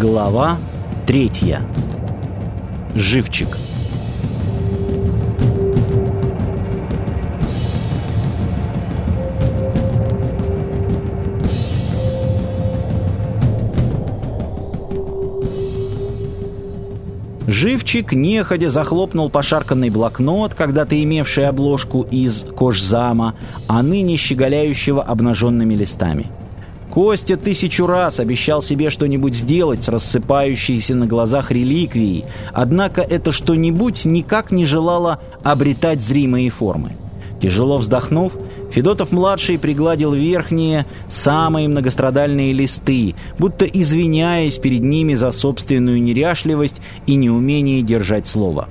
Глава третья. Живчик. Живчик неходя захлопнул пошарканный блокнот, когда-то имевший обложку из кожзама, а ныне щеголяющего обнаженными листами. Костя тысячу раз обещал себе что-нибудь сделать с рассыпающейся на глазах реликвией, однако это что-нибудь никак не желало обретать зримые формы. Тяжело вздохнув, Федотов-младший пригладил верхние, самые многострадальные листы, будто извиняясь перед ними за собственную неряшливость и неумение держать слово.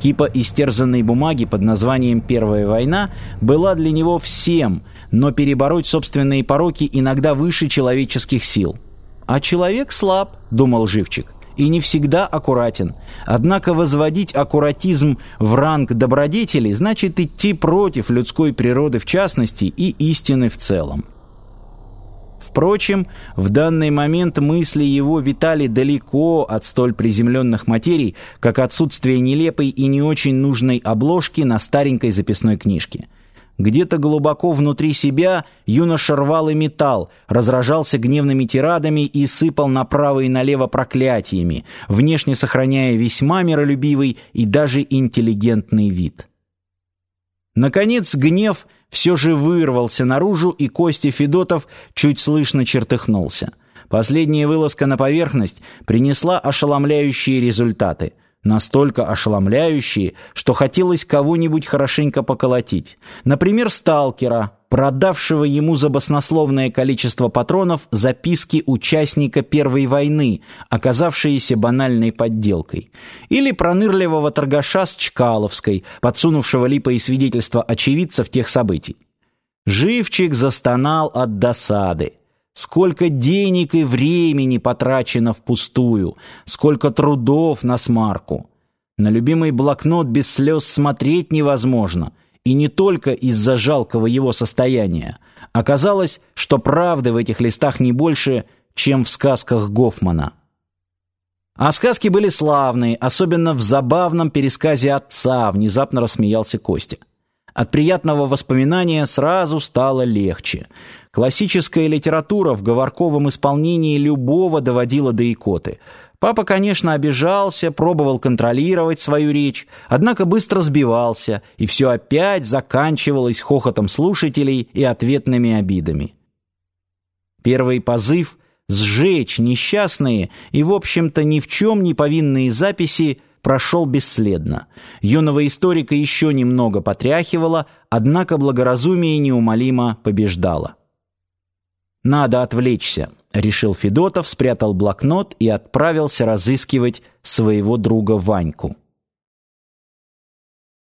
Кипа истерзанной бумаги под названием «Первая война» была для него всем – но перебороть собственные пороки иногда выше человеческих сил. А человек слаб, думал Живчик, и не всегда аккуратен. Однако возводить аккуратизм в ранг добродетели значит идти против людской природы в частности и истины в целом. Впрочем, в данный момент мысли его витали далеко от столь приземленных материй, как отсутствие нелепой и не очень нужной обложки на старенькой записной книжке – где-то глубоко внутри себя юноша рвал и металл, разражался гневными тирадами и сыпал направо и налево проклятиями, внешне сохраняя весьма миролюбивый и даже интеллигентный вид. Наконец гнев все же вырвался наружу, и Костя Федотов чуть слышно чертыхнулся. Последняя вылазка на поверхность принесла ошеломляющие результаты – настолько ошеломляющие, что хотелось кого-нибудь хорошенько поколотить. Например, сталкера, продавшего ему за баснословное количество патронов записки участника Первой войны, оказавшиеся банальной подделкой. Или пронырливого торгаша с Чкаловской, подсунувшего липа и свидетельства очевидцев тех событий. Живчик застонал от досады. Сколько денег и времени потрачено впустую, сколько трудов на смарку. На любимый блокнот без слез смотреть невозможно, и не только из-за жалкого его состояния. Оказалось, что правды в этих листах не больше, чем в сказках Гофмана. А сказки были славные, особенно в забавном пересказе отца, внезапно рассмеялся Костя. От приятного воспоминания сразу стало легче. Классическая литература в говорковом исполнении любого доводила до икоты. Папа, конечно, обижался, пробовал контролировать свою речь, однако быстро сбивался, и все опять заканчивалось хохотом слушателей и ответными обидами. Первый позыв — сжечь несчастные и, в общем-то, ни в чем не повинные записи прошел бесследно. Юного историка еще немного потряхивало, однако благоразумие неумолимо побеждало. «Надо отвлечься», — решил Федотов, спрятал блокнот и отправился разыскивать своего друга Ваньку.